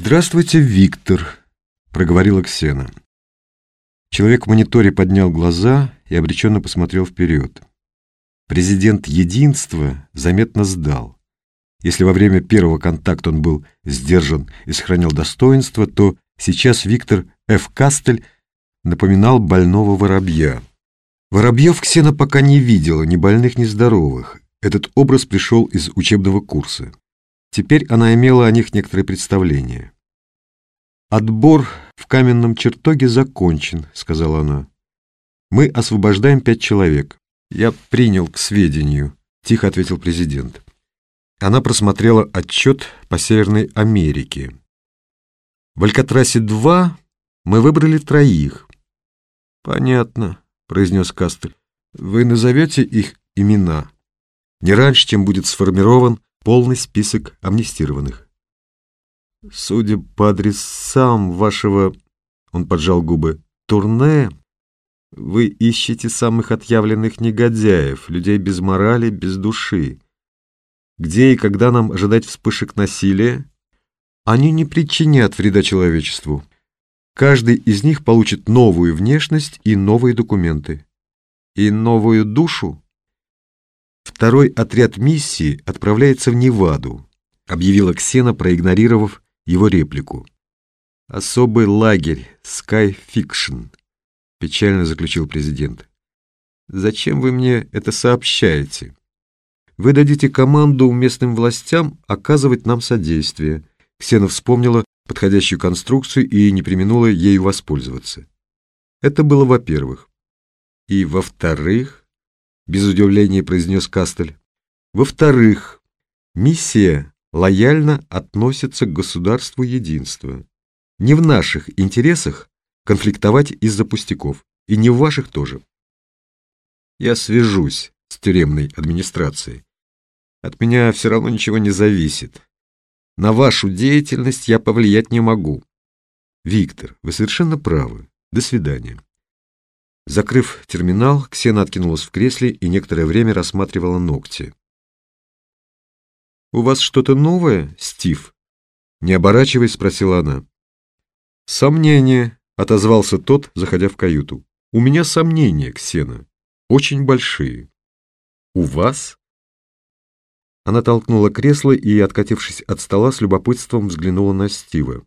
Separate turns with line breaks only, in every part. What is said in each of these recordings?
«Здравствуйте, Виктор», — проговорила Ксена. Человек в мониторе поднял глаза и обреченно посмотрел вперед. Президент Единства заметно сдал. Если во время первого контакта он был сдержан и сохранял достоинство, то сейчас Виктор Ф. Кастель напоминал больного воробья. Воробьев Ксена пока не видела, ни больных, ни здоровых. Этот образ пришел из учебного курса. Теперь она имела о них некоторое представление. «Отбор в каменном чертоге закончен», — сказала она. «Мы освобождаем пять человек. Я принял к сведению», — тихо ответил президент. Она просмотрела отчет по Северной Америке. В Алькатрасе-2 мы выбрали троих. «Понятно», произнес Кастель. Вы назовете их имена не раньше, чем будет сформирован полный список амнистированных. Судя по адресам вашего, он поджал губы, турне, вы ищете самых отъявленных негодяев, людей без морали, без души. Где и когда нам ожидать вспышек насилия? Они не причинят вреда человечеству. Каждый из них получит новую внешность и новые документы. И новую душу? Второй отряд миссии отправляется в Неваду, объявила Ксена, проигнорировав его реплику. Особый лагерь Sky Fiction, печально заключил президент. Зачем вы мне это сообщаете? Вы дадите команду местным властям оказывать нам содействие. Ксена вспомнила подходящую конструкцию и не применула ею воспользоваться. Это было во-первых. И во-вторых, без удивления произнес Кастель, во-вторых, миссия лояльно относится к государству единства. Не в наших интересах конфликтовать из-за пустяков, и не в ваших тоже. Я свяжусь с тюремной администрацией. От меня все равно ничего не зависит. На вашу деятельность я повлиять не могу. Виктор, вы совершенно правы. До свидания. Закрыв терминал, Ксена откинулась в кресле и некоторое время рассматривала ногти. «У вас что-то новое, Стив?» Не оборачиваясь, спросила она. «Сомнение», — отозвался тот, заходя в каюту. «У меня сомнения, Ксена. Очень большие». «У вас?» Она толкнула кресло и, откатившись от стола, с любопытством взглянула на Стива.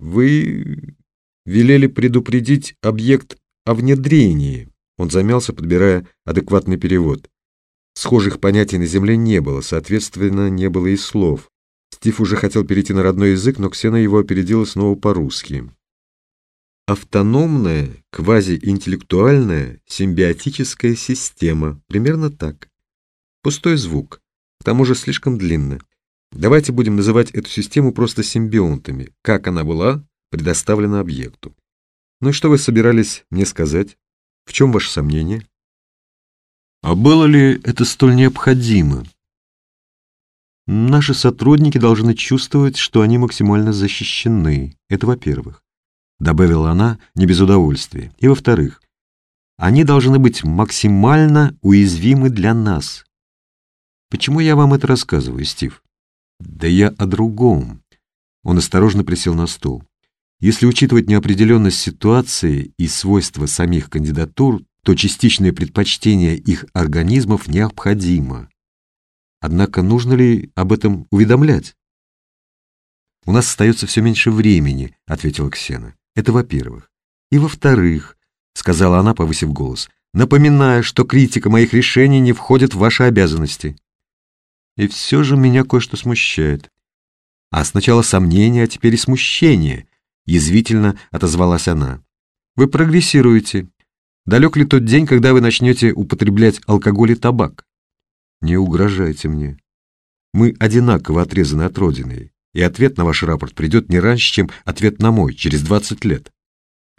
«Вы велели предупредить объект о внедрении», он замялся, подбирая адекватный перевод. Схожих понятий на Земле не было, соответственно, не было и слов. Стив уже хотел перейти на родной язык, но Ксена его опередила снова по-русски. Автономная, квазиинтеллектуальная, симбиотическая система. Примерно так. Пустой звук. К тому же слишком длинно. Давайте будем называть эту систему просто симбионтами, как она была предоставлена объекту. Ну и что вы собирались мне сказать? В чем ваше сомнение? А было ли это столь необходимо? Наши сотрудники должны чувствовать, что они максимально защищены. Это во-первых. Добавила она не без удовольствия. И во-вторых, они должны быть максимально уязвимы для нас. Почему я вам это рассказываю, Стив? Да я о другом. Он осторожно присел на стул. Если учитывать неопределенность ситуации и свойства самих кандидатур, то частичное предпочтение их организмов необходимо. Однако нужно ли об этом уведомлять? «У нас остается все меньше времени», — ответила Ксена. «Это во-первых. И во-вторых», — сказала она, повысив голос, «напоминаю, что критика моих решений не входит в ваши обязанности. И все же меня кое-что смущает. А сначала сомнение, а теперь и смущение, язвительно отозвалась она. Вы прогрессируете. Далек ли тот день, когда вы начнете употреблять алкоголь и табак? Не угрожайте мне. Мы одинаково отрезаны от Родины, и ответ на ваш рапорт придет не раньше, чем ответ на мой, через 20 лет.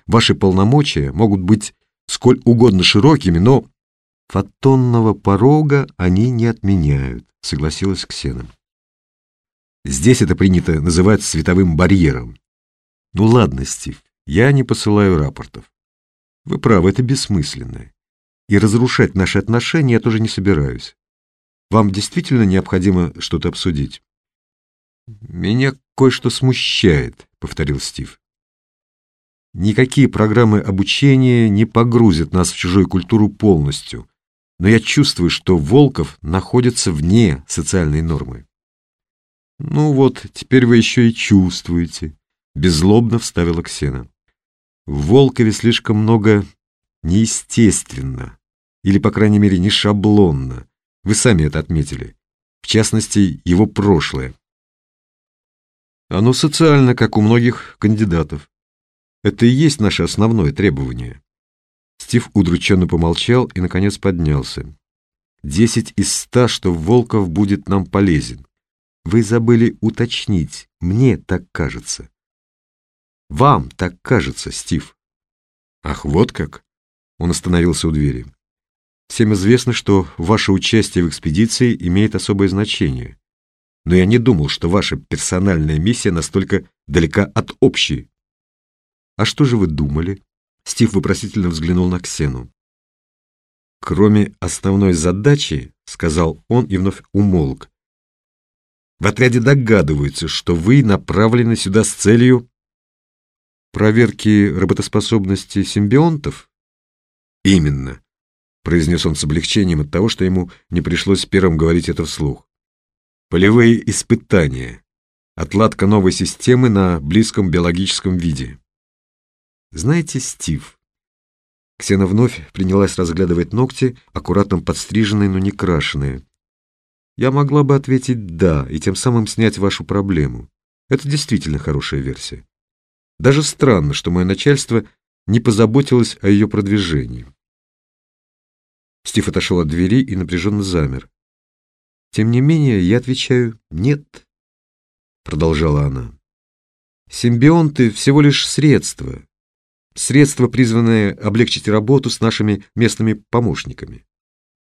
Ваши полномочия могут быть сколь угодно широкими, но фотонного порога они не отменяют согласилась Ксена. Здесь это принято называть световым барьером. Ну ладно, Стив, я не посылаю рапортов. Вы правы, это бессмысленно. И разрушать наши отношения я тоже не собираюсь. Вам действительно необходимо что-то обсудить? Меня кое-что смущает», — повторил Стив. «Никакие программы обучения не погрузят нас в чужую культуру полностью, но я чувствую, что Волков находится вне социальной нормы». «Ну вот, теперь вы еще и чувствуете», — беззлобно вставила Ксена. «В Волкове слишком много неестественно, или, по крайней мере, не шаблонно. Вы сами это отметили. В частности, его прошлое. Оно социально, как у многих кандидатов. Это и есть наше основное требование. Стив удрученно помолчал и, наконец, поднялся. Десять из ста, что Волков будет нам полезен. Вы забыли уточнить. Мне так кажется. Вам так кажется, Стив. Ах, вот как? Он остановился у двери. Всем известно, что ваше участие в экспедиции имеет особое значение. Но я не думал, что ваша персональная миссия настолько далека от общей. А что же вы думали? Стив вопросительно взглянул на Ксену. Кроме основной задачи, сказал он и вновь умолк. В отряде догадываются, что вы направлены сюда с целью проверки работоспособности симбионтов? Именно, произнес он с облегчением от того, что ему не пришлось первым говорить это вслух. Полевые испытания. Отладка новой системы на близком биологическом виде. Знаете, Стив, Ксена вновь принялась разглядывать ногти, аккуратно подстриженные, но не крашеные. Я могла бы ответить «да» и тем самым снять вашу проблему. Это действительно хорошая версия. Даже странно, что мое начальство не позаботилось о ее продвижении. Стив отошел от двери и напряженно замер. «Тем не менее, я отвечаю «нет», — продолжала она. «Симбионты — всего лишь средства. Средство, призванное облегчить работу с нашими местными помощниками.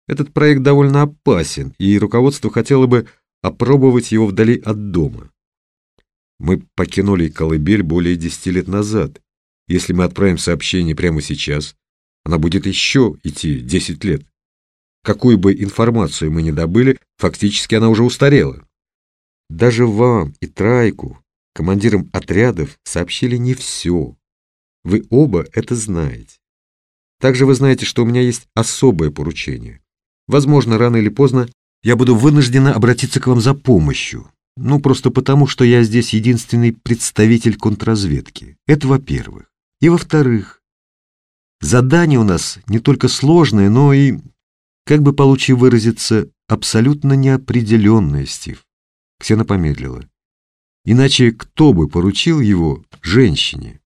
Этот проект довольно опасен, и руководство хотело бы опробовать его вдали от дома. Мы покинули колыбель более десяти лет назад. Если мы отправим сообщение прямо сейчас, она будет еще идти десять лет. Какую бы информацию мы ни добыли, фактически она уже устарела. Даже вам и Трайку, командирам отрядов, сообщили не все. Вы оба это знаете. Также вы знаете, что у меня есть особое поручение. Возможно, рано или поздно я буду вынуждена обратиться к вам за помощью. Ну, просто потому, что я здесь единственный представитель контрразведки. Это во-первых. И во-вторых, задание у нас не только сложное, но и как бы получи выразиться, абсолютно неопределенное, Стив. Ксена помедлила. Иначе кто бы поручил его женщине?